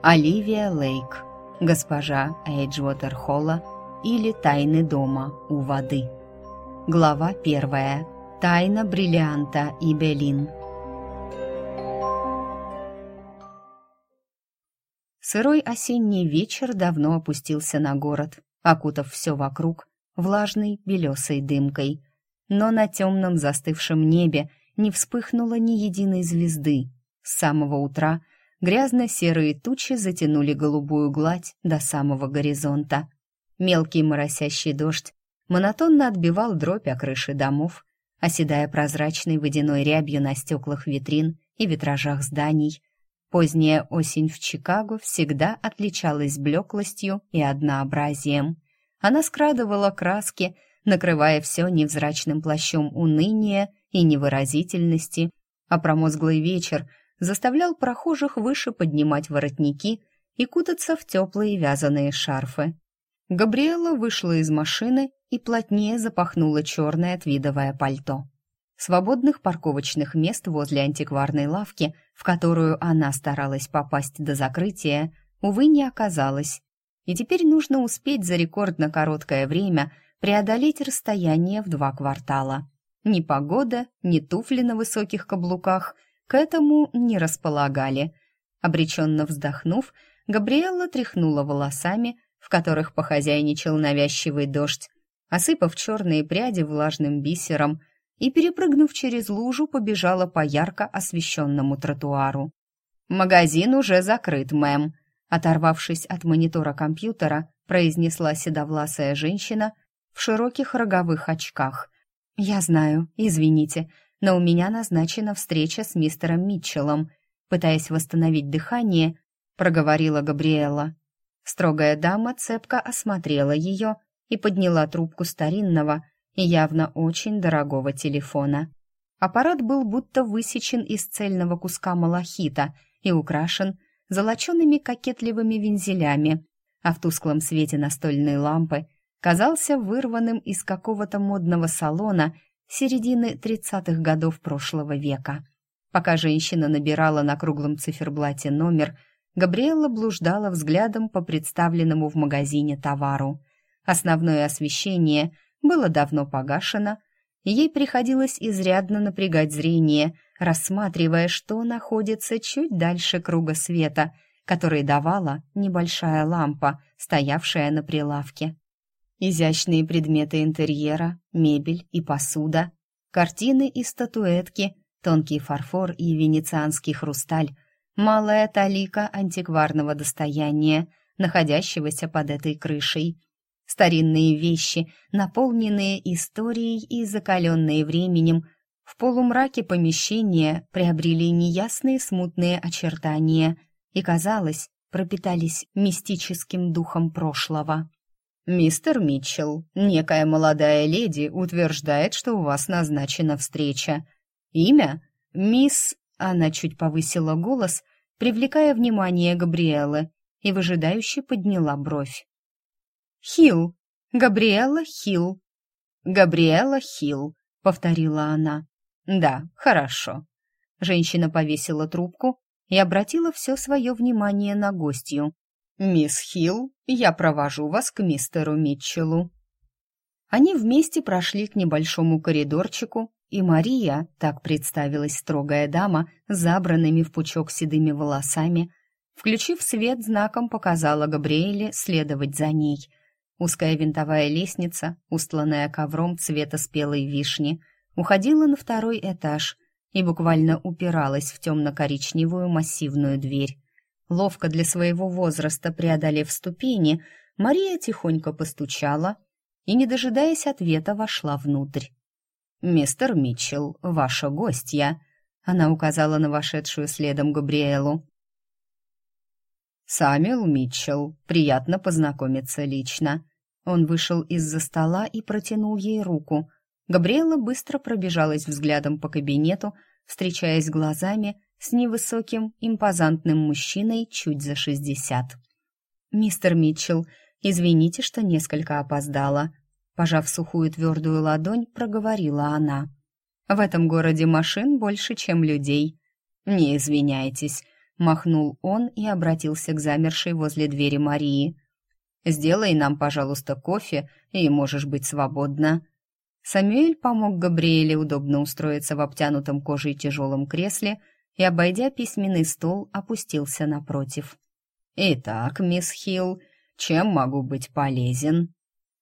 Оливия Лейк, госпожа Эйджвотер Холла или Тайны дома у воды. Глава первая. Тайна бриллианта и Белин. Сырой осенний вечер давно опустился на город, окутав все вокруг влажной белесой дымкой. Но на темном застывшем небе не вспыхнуло ни единой звезды. С самого утра грязно-серые тучи затянули голубую гладь до самого горизонта. Мелкий моросящий дождь монотонно отбивал дробь о крыши домов, оседая прозрачной водяной рябью на стеклах витрин и витражах зданий. Поздняя осень в Чикаго всегда отличалась блеклостью и однообразием. Она скрадывала краски, накрывая все невзрачным плащом уныния и невыразительности, а промозглый вечер заставлял прохожих выше поднимать воротники и кутаться в теплые вязаные шарфы. Габриэла вышла из машины и плотнее запахнула черное твидовое пальто. Свободных парковочных мест возле антикварной лавки, в которую она старалась попасть до закрытия, увы, не оказалось. И теперь нужно успеть за рекордно короткое время преодолеть расстояние в два квартала. Ни погода, ни туфли на высоких каблуках к этому не располагали. Обреченно вздохнув, Габриэлла тряхнула волосами, в которых похозяйничал навязчивый дождь, осыпав черные пряди влажным бисером и, перепрыгнув через лужу, побежала по ярко освещенному тротуару. «Магазин уже закрыт, мэм», оторвавшись от монитора компьютера, произнесла седовласая женщина в широких роговых очках. «Я знаю, извините, но у меня назначена встреча с мистером Митчеллом», пытаясь восстановить дыхание, проговорила Габриэла. Строгая дама цепко осмотрела ее и подняла трубку старинного и явно очень дорогого телефона. Аппарат был будто высечен из цельного куска малахита и украшен золочеными кокетливыми вензелями, а в тусклом свете настольной лампы казался вырванным из какого-то модного салона середины тридцатых годов прошлого века. Пока женщина набирала на круглом циферблате номер, Габриэлла блуждала взглядом по представленному в магазине товару. Основное освещение было давно погашено, ей приходилось изрядно напрягать зрение, рассматривая, что находится чуть дальше круга света, который давала небольшая лампа, стоявшая на прилавке. Изящные предметы интерьера, мебель и посуда, картины и статуэтки, тонкий фарфор и венецианский хрусталь — малая талика антикварного достояния, находящегося под этой крышей. Старинные вещи, наполненные историей и закаленные временем, в полумраке помещения приобрели неясные смутные очертания и, казалось, пропитались мистическим духом прошлого. «Мистер Митчелл, некая молодая леди утверждает, что у вас назначена встреча. Имя? Мисс...» Она чуть повысила голос, привлекая внимание Габриэлы, и выжидающе подняла бровь. «Хилл! Габриэла Хилл!» «Габриэла Хилл!» — повторила она. «Да, хорошо». Женщина повесила трубку и обратила все свое внимание на гостью. «Мисс Хилл, я провожу вас к мистеру Митчеллу». Они вместе прошли к небольшому коридорчику, и Мария, так представилась строгая дама забранными в пучок седыми волосами, включив свет, знаком показала Габриэле следовать за ней. Узкая винтовая лестница, устланная ковром цвета спелой вишни, уходила на второй этаж и буквально упиралась в темно-коричневую массивную дверь. Ловко для своего возраста преодолев ступени, Мария тихонько постучала и, не дожидаясь ответа, вошла внутрь. «Мистер Митчелл, ваша гостья», — она указала на вошедшую следом Габриэлу. «Самюэл Митчелл, приятно познакомиться лично». Он вышел из-за стола и протянул ей руку. Габриэла быстро пробежалась взглядом по кабинету, встречаясь глазами с невысоким, импозантным мужчиной чуть за шестьдесят. «Мистер Митчелл, извините, что несколько опоздала», Пожав сухую твердую ладонь, проговорила она. «В этом городе машин больше, чем людей. Не извиняйтесь, махнул он и обратился к замершей возле двери Марии. «Сделай нам, пожалуйста, кофе, и можешь быть свободна». Самюэль помог Габриэле удобно устроиться в обтянутом кожей тяжелом кресле и, обойдя письменный стол, опустился напротив. «Итак, мисс Хилл, чем могу быть полезен?»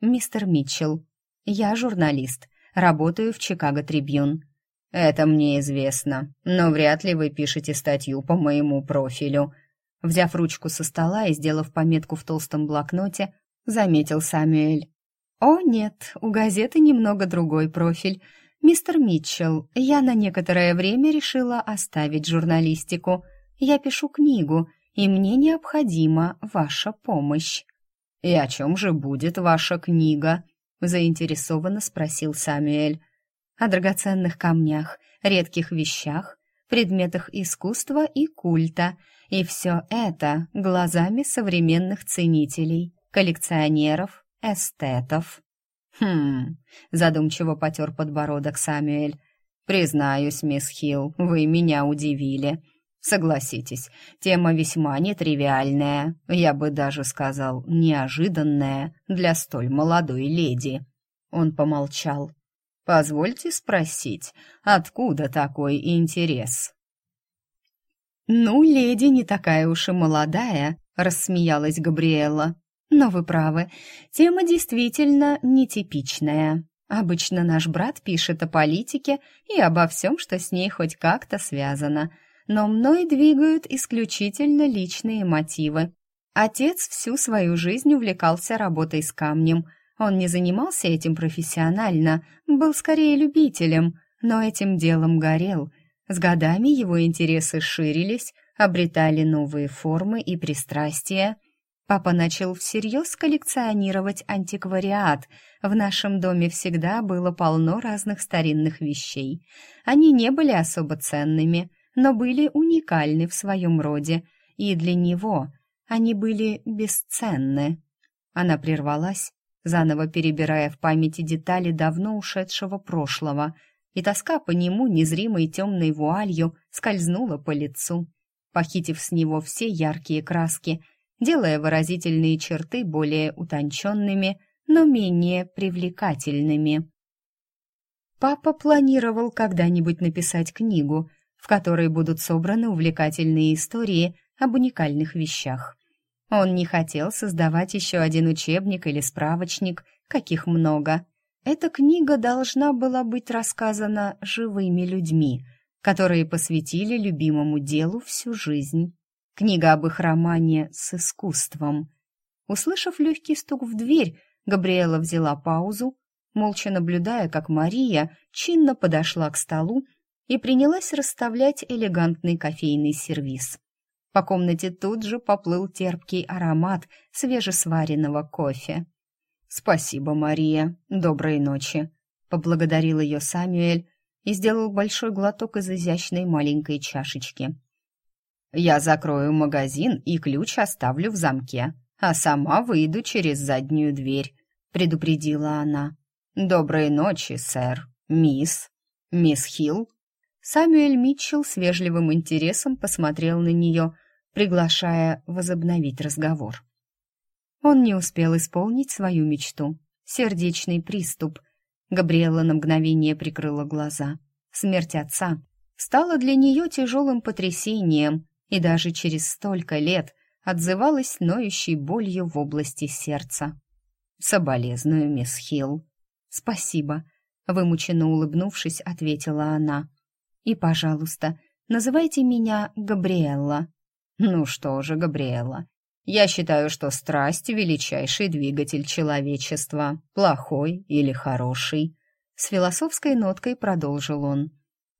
«Мистер Митчелл, я журналист, работаю в Чикаго Трибьюн». «Это мне известно, но вряд ли вы пишете статью по моему профилю». Взяв ручку со стола и сделав пометку в толстом блокноте, заметил Самюэль. «О, нет, у газеты немного другой профиль. Мистер Митчелл, я на некоторое время решила оставить журналистику. Я пишу книгу, и мне необходима ваша помощь». «И о чем же будет ваша книга?» — заинтересованно спросил Самюэль. «О драгоценных камнях, редких вещах, предметах искусства и культа, и все это глазами современных ценителей, коллекционеров, эстетов». «Хм...» — задумчиво потер подбородок Самюэль. «Признаюсь, мисс Хилл, вы меня удивили. Согласитесь, тема весьма нетривиальная, я бы даже сказал, неожиданная для столь молодой леди». Он помолчал. «Позвольте спросить, откуда такой интерес?» «Ну, леди не такая уж и молодая», — рассмеялась Габриэла. «Но вы правы, тема действительно нетипичная. Обычно наш брат пишет о политике и обо всем, что с ней хоть как-то связано но мной двигают исключительно личные мотивы. Отец всю свою жизнь увлекался работой с камнем. Он не занимался этим профессионально, был скорее любителем, но этим делом горел. С годами его интересы ширились, обретали новые формы и пристрастия. Папа начал всерьез коллекционировать антиквариат. В нашем доме всегда было полно разных старинных вещей. Они не были особо ценными, но были уникальны в своем роде, и для него они были бесценны. Она прервалась, заново перебирая в памяти детали давно ушедшего прошлого, и тоска по нему незримой темной вуалью скользнула по лицу, похитив с него все яркие краски, делая выразительные черты более утонченными, но менее привлекательными. Папа планировал когда-нибудь написать книгу, в которой будут собраны увлекательные истории об уникальных вещах. Он не хотел создавать еще один учебник или справочник, каких много. Эта книга должна была быть рассказана живыми людьми, которые посвятили любимому делу всю жизнь. Книга об их романе с искусством. Услышав легкий стук в дверь, Габриэла взяла паузу, молча наблюдая, как Мария чинно подошла к столу и принялась расставлять элегантный кофейный сервиз. По комнате тут же поплыл терпкий аромат свежесваренного кофе. «Спасибо, Мария. Доброй ночи», — поблагодарил ее Самюэль и сделал большой глоток из изящной маленькой чашечки. «Я закрою магазин и ключ оставлю в замке, а сама выйду через заднюю дверь», — предупредила она. «Доброй ночи, сэр, мисс, мисс Хилл». Самюэль Митчелл с вежливым интересом посмотрел на нее, приглашая возобновить разговор. Он не успел исполнить свою мечту. Сердечный приступ. Габриэла на мгновение прикрыла глаза. Смерть отца стала для нее тяжелым потрясением и даже через столько лет отзывалась ноющей болью в области сердца. «Соболезную, мисс Хилл». «Спасибо», — вымученно улыбнувшись, ответила она. И, пожалуйста, называйте меня Габриэлла». «Ну что же, Габриэлла, я считаю, что страсть — величайший двигатель человечества, плохой или хороший». С философской ноткой продолжил он.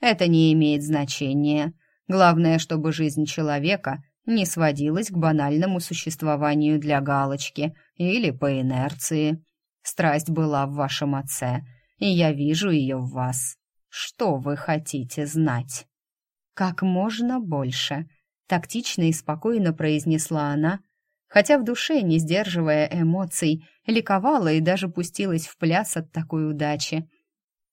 «Это не имеет значения. Главное, чтобы жизнь человека не сводилась к банальному существованию для галочки или по инерции. Страсть была в вашем отце, и я вижу ее в вас. Что вы хотите знать? Как можно больше, тактично и спокойно произнесла она, хотя в душе, не сдерживая эмоций, ликовала и даже пустилась в пляс от такой удачи.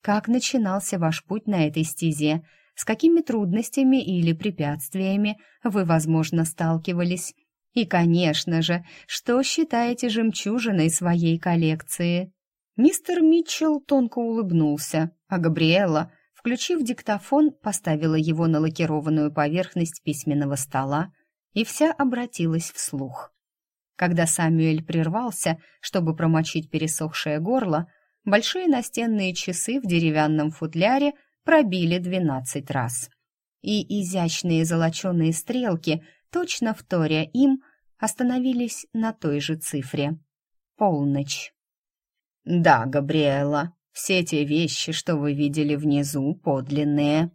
Как начинался ваш путь на этой стезе? С какими трудностями или препятствиями вы, возможно, сталкивались. И, конечно же, что считаете жемчужиной своей коллекции? Мистер Митчелл тонко улыбнулся, а Габриэла, включив диктофон, поставила его на лакированную поверхность письменного стола и вся обратилась вслух. Когда Самюэль прервался, чтобы промочить пересохшее горло, большие настенные часы в деревянном футляре пробили двенадцать раз. И изящные золоченые стрелки, точно вторя им, остановились на той же цифре. Полночь. «Да, Габриэла, все те вещи, что вы видели внизу, подлинные.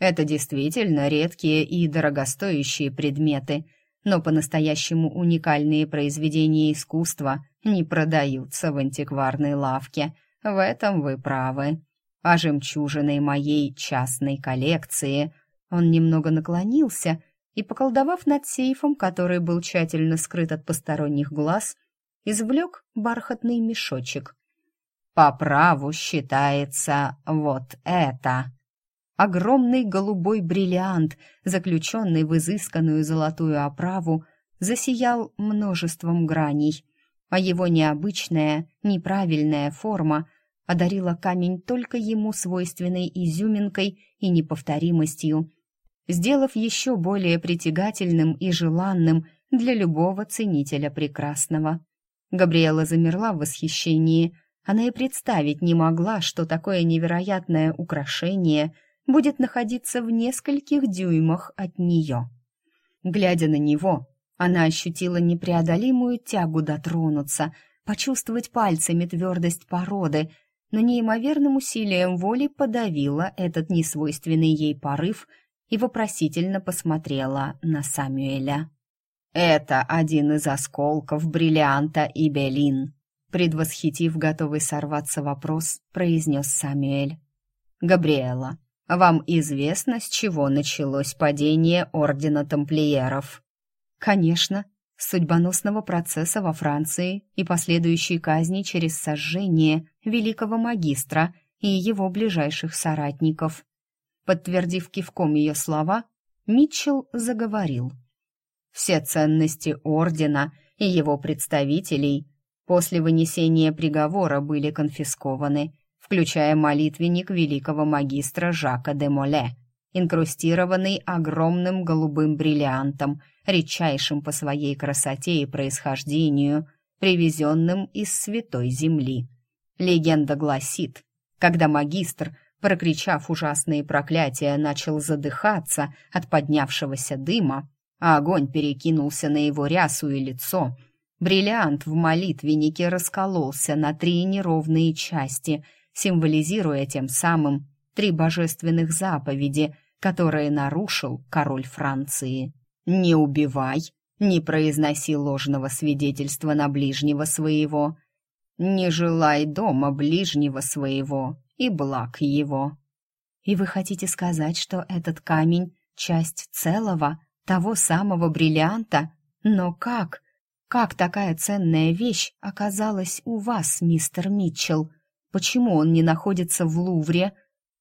Это действительно редкие и дорогостоящие предметы, но по-настоящему уникальные произведения искусства не продаются в антикварной лавке. В этом вы правы. А жемчужиной моей частной коллекции он немного наклонился и, поколдовав над сейфом, который был тщательно скрыт от посторонних глаз, извлек бархатный мешочек. «По праву считается вот это!» огромный голубой бриллиант, заключенный в изысканную золотую оправу, засиял множеством граней, а его необычная, неправильная форма одарила камень только ему свойственной изюминкой и неповторимостью, сделав еще более притягательным и желанным для любого ценителя прекрасного. Габриэла замерла в восхищении. Она и представить не могла, что такое невероятное украшение — будет находиться в нескольких дюймах от нее. Глядя на него, она ощутила непреодолимую тягу дотронуться, почувствовать пальцами твердость породы, но неимоверным усилием воли подавила этот несвойственный ей порыв и вопросительно посмотрела на Самюэля. «Это один из осколков бриллианта и белин», предвосхитив готовый сорваться вопрос, произнес Самюэль. «Габриэла, вам известно, с чего началось падение Ордена Тамплиеров?» «Конечно, судьбоносного процесса во Франции и последующей казни через сожжение великого магистра и его ближайших соратников». Подтвердив кивком ее слова, Митчелл заговорил. «Все ценности Ордена и его представителей после вынесения приговора были конфискованы» включая молитвенник великого магистра Жака де Моле, инкрустированный огромным голубым бриллиантом, редчайшим по своей красоте и происхождению, привезенным из Святой Земли. Легенда гласит, когда магистр, прокричав ужасные проклятия, начал задыхаться от поднявшегося дыма, а огонь перекинулся на его рясу и лицо, бриллиант в молитвеннике раскололся на три неровные части — символизируя тем самым три божественных заповеди, которые нарушил король Франции. «Не убивай, не произноси ложного свидетельства на ближнего своего, не желай дома ближнего своего и благ его». «И вы хотите сказать, что этот камень — часть целого, того самого бриллианта? Но как? Как такая ценная вещь оказалась у вас, мистер Митчелл?» Почему он не находится в Лувре?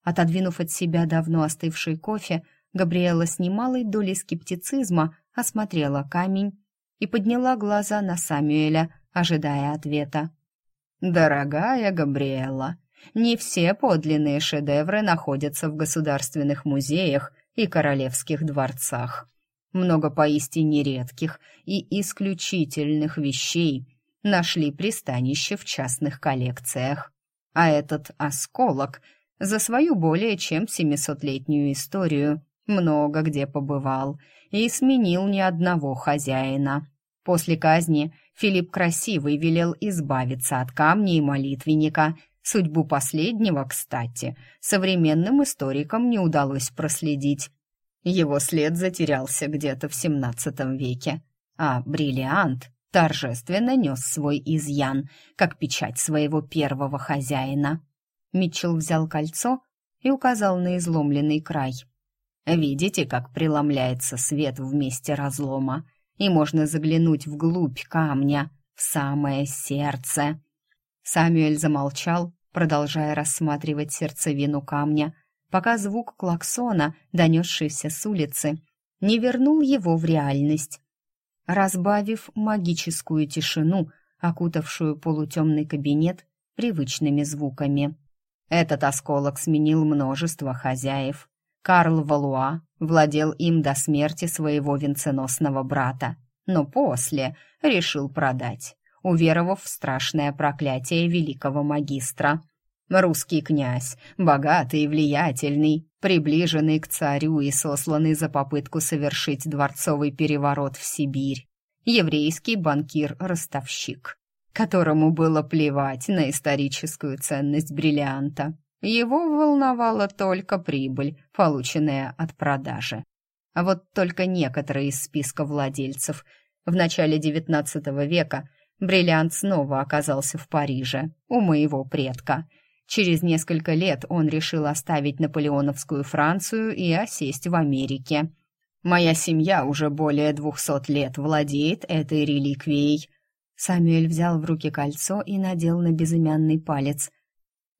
Отодвинув от себя давно остывший кофе, Габриэла с немалой долей скептицизма осмотрела камень и подняла глаза на Самюэля, ожидая ответа. «Дорогая Габриэла, не все подлинные шедевры находятся в государственных музеях и королевских дворцах. Много поистине редких и исключительных вещей нашли пристанище в частных коллекциях. А этот осколок за свою более чем семисотлетнюю историю много где побывал и сменил ни одного хозяина. После казни Филипп Красивый велел избавиться от камня и молитвенника. Судьбу последнего, кстати, современным историкам не удалось проследить. Его след затерялся где-то в XVII веке, а бриллиант торжественно нес свой изъян, как печать своего первого хозяина. Митчелл взял кольцо и указал на изломленный край. «Видите, как преломляется свет в месте разлома, и можно заглянуть вглубь камня, в самое сердце». Самюэль замолчал, продолжая рассматривать сердцевину камня, пока звук клаксона, донесшийся с улицы, не вернул его в реальность. Разбавив магическую тишину, окутавшую полутемный кабинет привычными звуками. Этот осколок сменил множество хозяев. Карл Валуа владел им до смерти своего венценосного брата, но после решил продать, уверовав в страшное проклятие великого магистра. Русский князь, богатый и влиятельный, приближенный к царю и сосланный за попытку совершить дворцовый переворот в Сибирь. Еврейский банкир-ростовщик, которому было плевать на историческую ценность бриллианта. Его волновала только прибыль, полученная от продажи. А вот только некоторые из списка владельцев. В начале XIX века бриллиант снова оказался в Париже, у моего предка – Через несколько лет он решил оставить наполеоновскую Францию и осесть в Америке. Моя семья уже более двухсот лет владеет этой реликвией. Самюэль взял в руки кольцо и надел на безымянный палец.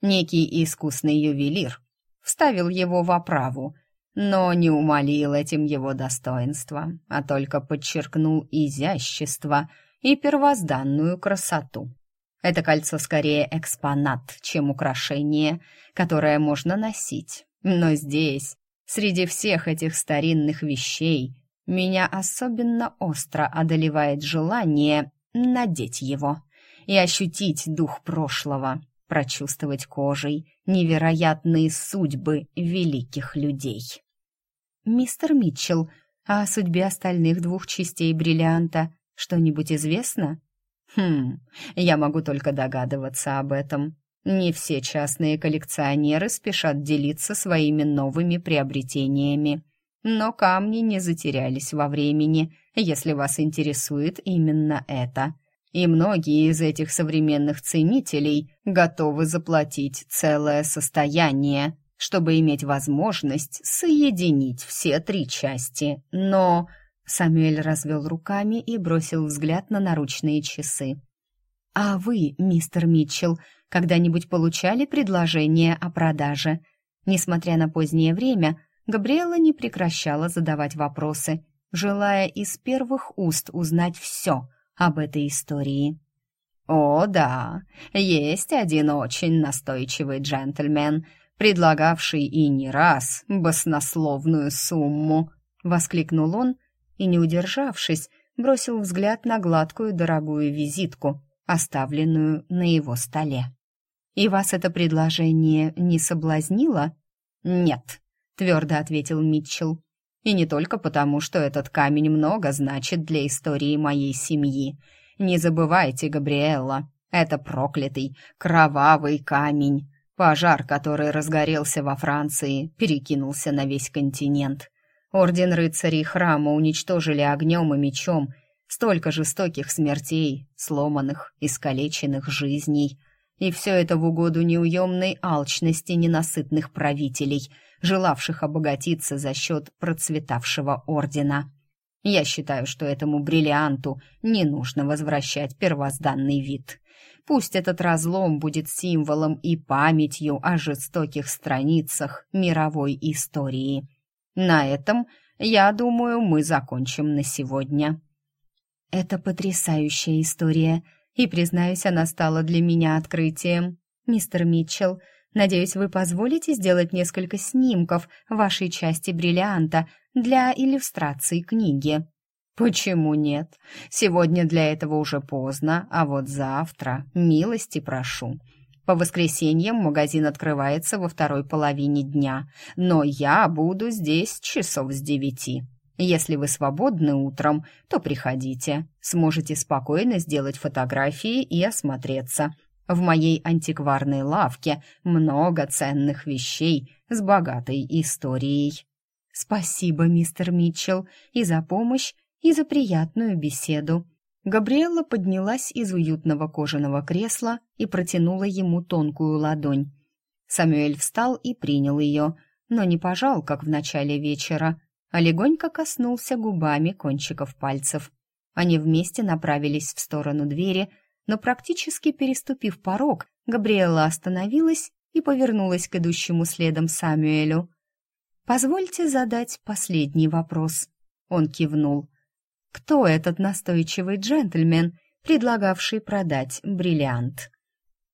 Некий искусный ювелир вставил его в оправу, но не умолил этим его достоинства, а только подчеркнул изящество и первозданную красоту. Это кольцо скорее экспонат, чем украшение, которое можно носить. Но здесь, среди всех этих старинных вещей, меня особенно остро одолевает желание надеть его и ощутить дух прошлого, прочувствовать кожей невероятные судьбы великих людей. «Мистер Митчелл, а о судьбе остальных двух частей бриллианта что-нибудь известно?» Хм, я могу только догадываться об этом. Не все частные коллекционеры спешат делиться своими новыми приобретениями. Но камни не затерялись во времени, если вас интересует именно это. И многие из этих современных ценителей готовы заплатить целое состояние, чтобы иметь возможность соединить все три части. Но Самюэль развел руками и бросил взгляд на наручные часы. «А вы, мистер Митчелл, когда-нибудь получали предложение о продаже?» Несмотря на позднее время, Габриэла не прекращала задавать вопросы, желая из первых уст узнать все об этой истории. «О, да, есть один очень настойчивый джентльмен, предлагавший и не раз баснословную сумму», — воскликнул он, и, не удержавшись, бросил взгляд на гладкую дорогую визитку, оставленную на его столе. «И вас это предложение не соблазнило?» «Нет», — твердо ответил Митчелл. «И не только потому, что этот камень много значит для истории моей семьи. Не забывайте, Габриэлла, это проклятый, кровавый камень. Пожар, который разгорелся во Франции, перекинулся на весь континент. Орден рыцарей храма уничтожили огнем и мечом столько жестоких смертей, сломанных, искалеченных жизней. И все это в угоду неуемной алчности ненасытных правителей, желавших обогатиться за счет процветавшего ордена. Я считаю, что этому бриллианту не нужно возвращать первозданный вид. Пусть этот разлом будет символом и памятью о жестоких страницах мировой истории — на этом, я думаю, мы закончим на сегодня. Это потрясающая история, и, признаюсь, она стала для меня открытием. Мистер Митчелл, надеюсь, вы позволите сделать несколько снимков вашей части бриллианта для иллюстрации книги. Почему нет? Сегодня для этого уже поздно, а вот завтра милости прошу. По воскресеньям магазин открывается во второй половине дня, но я буду здесь часов с девяти. Если вы свободны утром, то приходите. Сможете спокойно сделать фотографии и осмотреться. В моей антикварной лавке много ценных вещей с богатой историей. Спасибо, мистер Митчелл, и за помощь, и за приятную беседу. Габриэла поднялась из уютного кожаного кресла и протянула ему тонкую ладонь. Самюэль встал и принял ее, но не пожал, как в начале вечера, а легонько коснулся губами кончиков пальцев. Они вместе направились в сторону двери, но практически переступив порог, Габриэла остановилась и повернулась к идущему следом Самюэлю. «Позвольте задать последний вопрос». Он кивнул. «Кто этот настойчивый джентльмен, предлагавший продать бриллиант?»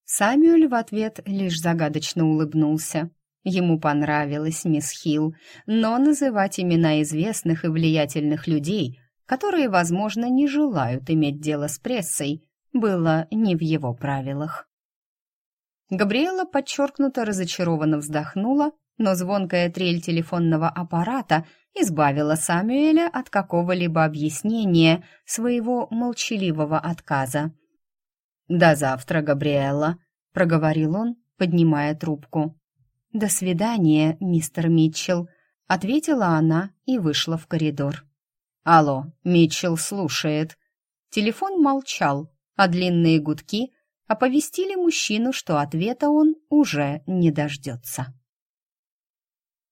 Самюэль в ответ лишь загадочно улыбнулся. Ему понравилась мисс Хилл, но называть имена известных и влиятельных людей, которые, возможно, не желают иметь дело с прессой, было не в его правилах. Габриэла подчеркнуто разочарованно вздохнула, но звонкая трель телефонного аппарата избавила Самюэля от какого-либо объяснения своего молчаливого отказа. «До завтра, Габриэла», — проговорил он, поднимая трубку. «До свидания, мистер Митчелл», — ответила она и вышла в коридор. «Алло, Митчелл слушает». Телефон молчал, а длинные гудки оповестили мужчину, что ответа он уже не дождется.